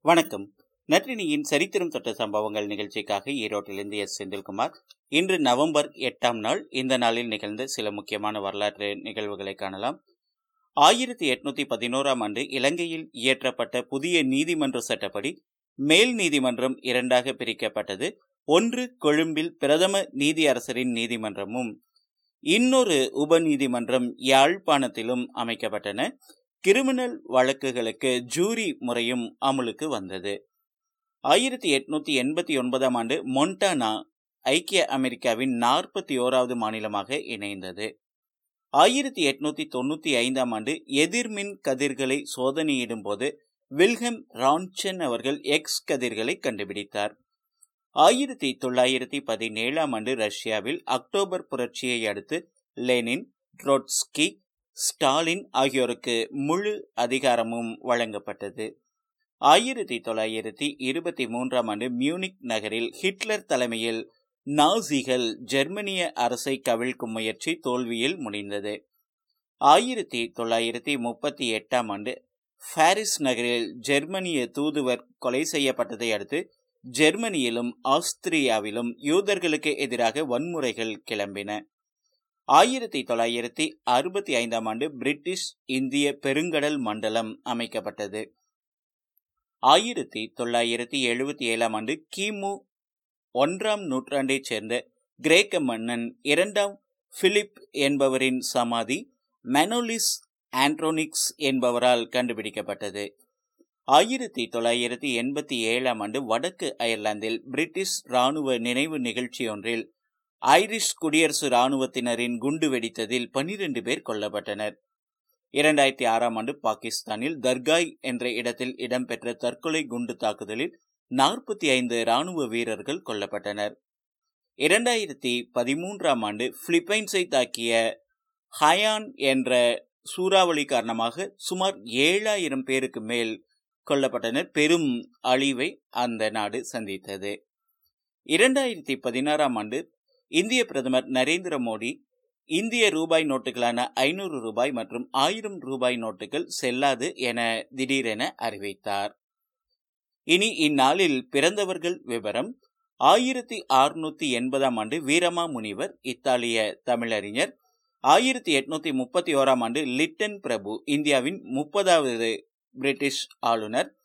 வணக்கம். நற்றினியின் சரித்திரம் தொட்ட சம்பவங்கள் நிகழ்ச்சிக்காக ஈரோட்டிலிருந்து எஸ். செந்தில்குமார். இன்று நவம்பர் எட்டாம் நாள். இந்த நாளில் நிகழ்ந்த சில முக்கியமான வரலாற்று நிகழ்வுகளை காணலாம். ஆயிரத்தி எட்நூத்தி பதினோராம் ஆண்டு இலங்கையில் இயற்றப்பட்ட புதிய நீதிமன்ற சட்டப்படி மேல் நீதிமன்றம் இரண்டாக பிரிக்கப்பட்டது. ஒன்று கொழும்பில் பிரதம நீதியரசரின் நீதிமன்றமும் இன்னொரு உபநீதிமன்றம் யாழ்ப்பாணத்திலும் அமைக்கப்பட்டன. கிரிமினல் வழக்குகளுக்கு ஜூரி முறையும் அமலுக்கு வந்தது. ஆயிரத்தி எட்நூத்தி எண்பத்தி ஒன்பதாம் ஆண்டு மொன்டானா ஐக்கிய அமெரிக்காவின் நாற்பத்தி ஓராவது மாநிலமாக இணைந்தது. ஆயிரத்தி எட்நூத்தி தொண்ணூத்தி ஐந்தாம் ஆண்டு எதிர்மின் கதிர்களை சோதனையிடும் போது வில்ஹம் ரான்சன் அவர்கள் எக்ஸ் கதிர்களை கண்டுபிடித்தார். ஆயிரத்தி தொள்ளாயிரத்தி பதினேழாம் ஆண்டு ரஷ்யாவில் அக்டோபர் புரட்சியை அடுத்து லெனின் ட்ரோட்ஸ்கி ஸ்டாலின் ஆகியோருக்கு முழு அதிகாரமும் வழங்கப்பட்டது. ஆயிரத்தி தொள்ளாயிரத்தி இருபத்தி மூன்றாம் ஆண்டு மியூனிக் நகரில் ஹிட்லர் தலைமையில் நாசிகள் ஜெர்மனிய அரசை கவிழ்க்கும் முயற்சி தோல்வியில் முடிந்தது. ஆயிரத்தி தொள்ளாயிரத்தி முப்பத்தி எட்டாம் ஆண்டு பாரிஸ் நகரில் ஜெர்மனிய தூதுவர் கொலை செய்யப்பட்டதை அடுத்து ஜெர்மனியிலும் ஆஸ்திரியாவிலும் யூதர்களுக்கு எதிராக வன்முறைகள் கிளம்பின. ஆயிரத்தி தொள்ளாயிரத்தி அறுபத்தி ஐந்தாம் ஆண்டு பிரிட்டிஷ் இந்திய பெருங்கடல் மண்டலம் அமைக்கப்பட்டது. ஆயிரத்தி தொள்ளாயிரத்தி எழுபத்தி ஏழாம் ஆண்டு கிமு ஒன்றாம் நூற்றாண்டைச் சேர்ந்த கிரேக்க மன்னன் இரண்டாம் பிலிப் என்பவரின் சமாதி மெனோலிஸ் ஆண்ட்ரோனிக்ஸ் என்பவரால் கண்டுபிடிக்கப்பட்டது. ஆயிரத்தி தொள்ளாயிரத்தி எண்பத்தி ஏழாம் ஆண்டு வடக்கு அயர்லாந்தில் பிரிட்டிஷ் இராணுவ நினைவு நிகழ்ச்சியொன்றில் ஐரிஷ் குடியரசு இராணுவத்தினரின் குண்டு வெடித்ததில் பனிரெண்டு பேர் கொல்லப்பட்டனர். இரண்டாயிரத்தி ஆறாம் ஆண்டு பாகிஸ்தானில் தர்காய் என்ற இடத்தில் இடம்பெற்ற தற்கொலை குண்டு தாக்குதலில் நாற்பத்தி ஐந்து ராணுவ வீரர்கள் கொல்லப்பட்டனர். இரண்டாயிரத்தி பதிமூன்றாம் ஆண்டு பிலிப்பைன்ஸை தாக்கிய ஹயான் என்ற சூறாவளி காரணமாக சுமார் ஏழாயிரம் பேருக்கு மேல் கொல்லப்பட்டனர். பெரும் அழிவை அந்த நாடு சந்தித்தது. இரண்டாயிரத்தி பதினாறாம் ஆண்டு இந்திய பிரதமர் நரேந்திர மோடி இந்திய ரூபாய் நோட்டுகளான ஐநூறு ரூபாய் மற்றும் ஆயிரம் ரூபாய் நோட்டுகள் செல்லாது என திடீரென அறிவித்தார். இனி இந்நாளில் பிறந்தவர்கள் விவரம். ஆயிரத்தி அறுநூத்தி எண்பதாம் ஆண்டு வீரமா முனிவர் இத்தாலிய தமிழறிஞர். ஆயிரத்தி எட்நூத்தி முப்பத்தி ஓராம் ஆண்டு லிட்டன் பிரபு இந்தியாவின் முப்பதாவது பிரிட்டிஷ் ஆளுநர்.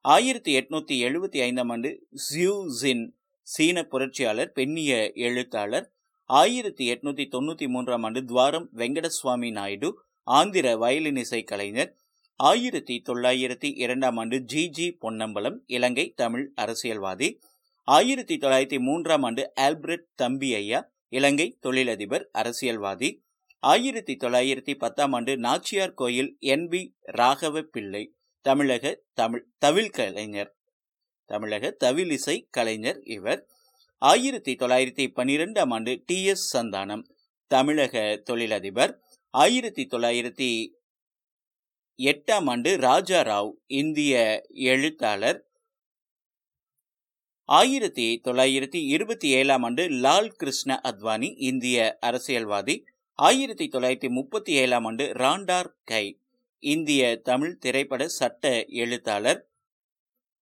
ஆயிரத்தி எட்நூத்தி எழுபத்தி ஐந்தாம் ஆண்டு ஜியூசின் சீன புரட்சியாளர் பெண்ணிய எழுத்தாளர். ஆயிரத்தி எட்நூத்தி தொண்ணூத்தி மூன்றாம் ஆண்டு துவாரம் வெங்கடசுவாமி நாயுடு ஆந்திர வயலின் இசை கலைஞர் ஆயிரத்தி தொள்ளாயிரத்தி இரண்டாம் ஆண்டு ஜி. ஜி. பொன்னம்பலம் இலங்கை தமிழ் அரசியல்வாதி. ஆயிரத்தி தொள்ளாயிரத்தி மூன்றாம் ஆண்டு ஆல்பர்ட் தம்பி ஐயா இலங்கை தொழிலதிபர் அரசியல்வாதி. ஆயிரத்தி தொள்ளாயிரத்தி பத்தாம் ஆண்டு நாச்சியார் கோயில் என் பி ராகவ பிள்ளை தமிழக தமிழ் தவில் கலைஞர். தமிழக தவிலிசை கலைஞர் இவர். ஆயிரத்தி தொள்ளாயிரத்தி பன்னிரெண்டாம் ஆண்டு டி எஸ் சந்தானம் தமிழக தொழிலதிபர். ஆயிரத்தி தொள்ளாயிரத்தி எட்டாம் ஆண்டு ராஜா ராவ் இந்திய எழுத்தாளர். ஆயிரத்தி தொள்ளாயிரத்தி இருபத்தி ஏழாம் ஆண்டு லால் கிருஷ்ண அத்வானி இந்திய அரசியல்வாதி. ஆயிரத்தி தொள்ளாயிரத்தி முப்பத்தி ஏழாம் ஆண்டு ராண்டார் கை இந்திய தமிழ் திரைப்பட சட்ட எழுத்தாளர்.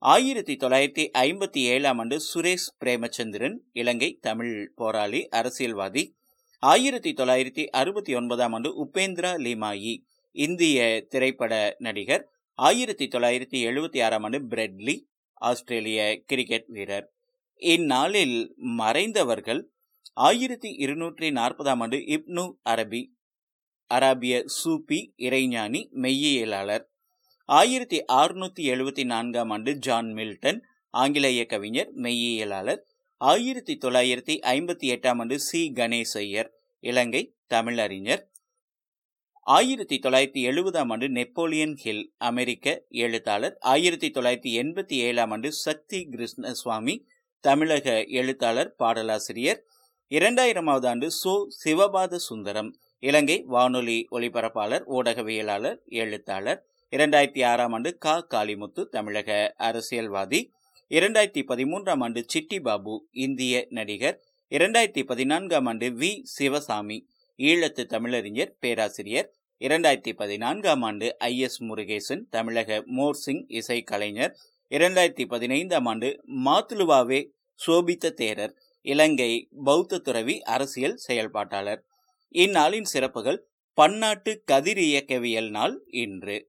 ஆயிரத்தி தொள்ளாயிரத்தி ஐம்பத்தி ஏழாம் ஆண்டு சுரேஷ் பிரேமச்சந்திரன் இலங்கை தமிழ் போராளி அரசியல்வாதி. ஆயிரத்தி தொள்ளாயிரத்தி அறுபத்தி ஒன்பதாம் ஆண்டு உபேந்திரா லிமாயி இந்திய திரைப்பட நடிகர். ஆயிரத்தி தொள்ளாயிரத்தி எழுபத்தி ஆறாம் ஆண்டு பிரெட்லி ஆஸ்திரேலிய கிரிக்கெட் வீரர். இந்நாளில் மறைந்தவர்கள் ஆயிரத்தி இருநூற்றி நாற்பதாம் ஆண்டு இப்னு அரபி அராபிய சூப்பி இறைஞானி மெய்யியலாளர். ஆயிரத்தி அறுநூத்தி எழுபத்தி நான்காம் ஆண்டு ஜான் மில்டன் ஆங்கிலேய கவிஞர் மெய்யியலாளர். ஆயிரத்தி தொள்ளாயிரத்தி ஐம்பத்தி எட்டாம் ஆண்டு சி. கணேசையர் இலங்கை தமிழறிஞர். ஆயிரத்தி தொள்ளாயிரத்தி எழுபதாம் ஆண்டு நெப்போலியன் ஹில் அமெரிக்க எழுத்தாளர். ஆயிரத்தி தொள்ளாயிரத்தி எண்பத்தி ஏழாம் ஆண்டு சக்தி கிருஷ்ணசுவாமி தமிழக எழுத்தாளர் பாடலாசிரியர். இரண்டாயிரமாவது ஆண்டு சோ. சிவபாத சுந்தரம் இலங்கை வானொலி ஒலிபரப்பாளர் ஊடகவியலாளர் எழுத்தாளர். இரண்டாயிரத்தி ஆறாம் ஆண்டு கா. காளிமுத்து தமிழக அரசியல்வாதி. இரண்டாயிரத்தி பதிமூன்றாம் ஆண்டு சிட்டி பாபு இந்திய நடிகர். இரண்டாயிரத்தி பதினான்காம் ஆண்டு வி. சிவசாமி ஈழத்து தமிழறிஞர் பேராசிரியர். இரண்டாயிரத்தி பதினான்காம் ஆண்டு ஐ. எஸ். முருகேசன் தமிழக மோர்சிங் இசைக்கலைஞர். இரண்டாயிரத்தி பதினைந்தாம் ஆண்டு மாத்துலுவாவே சோபித்த தேரர் இலங்கை பௌத்த துறவி அரசியல் செயல்பாட்டாளர். இந்நாளின் சிறப்புகள் பன்னாட்டு கதிரியக்கவியல் நாள் இன்று.